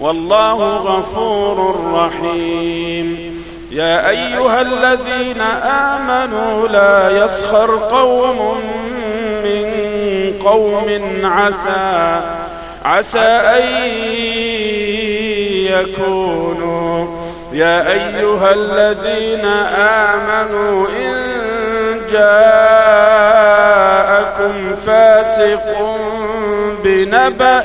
والله غفور رحيم. يا أيها الذين آمنوا لا يسخر قوم من قوم عسى عسى أن يكونوا. يا أيها الذين آمنوا إن جاءكم فاسق بنبأ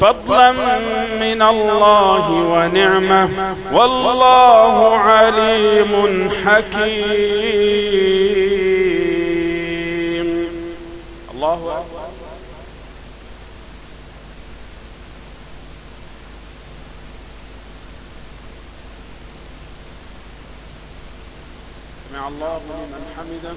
فضلا من الله ونعمة. والله عليم حكيم. الله سمع الله لمن حمده.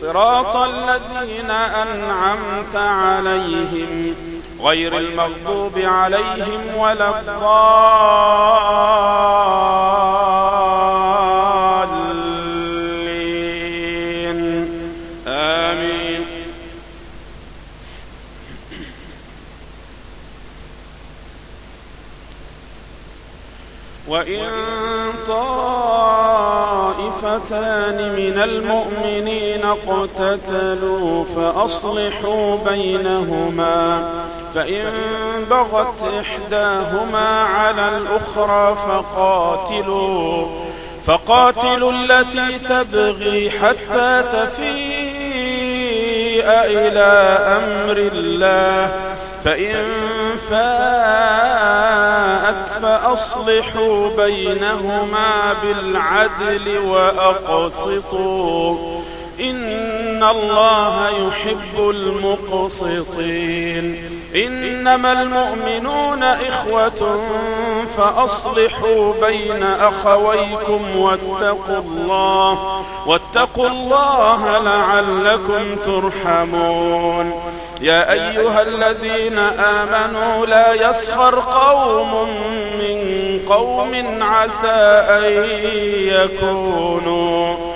صراط الذين أنعمت عليهم غير المغضوب عليهم ولا الضالين. آمين. وإن طائفتان من المؤمنين اقتتلوا فأصلحوا بينهما فإن بغت إحداهما على الأخرى فقاتلوا فقاتلوا التي تبغي حتى تفيء إلى أمر الله فإن فاءت فأصلحوا بينهما بالعدل وأقسطوا إن الله يحب المقسطين إنما المؤمنون إخوة فأصلحوا بين أخويكم واتقوا الله واتقوا الله لعلكم ترحمون يا أيها الذين آمنوا لا يسخر قوم من قوم عسى أن يكونوا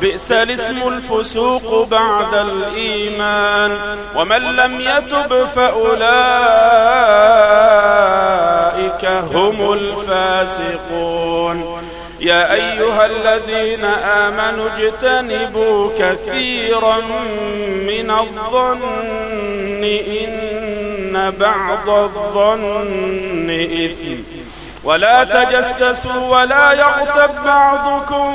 بئس الاسم الفسوق بعد الإيمان. ومن لم يتب فأولئك هم الفاسقون. يا أيها الذين آمنوا اجتنبوا كثيرا من الظن إن بعض الظن إثم. ولا تجسسوا ولا يغتب بعضكم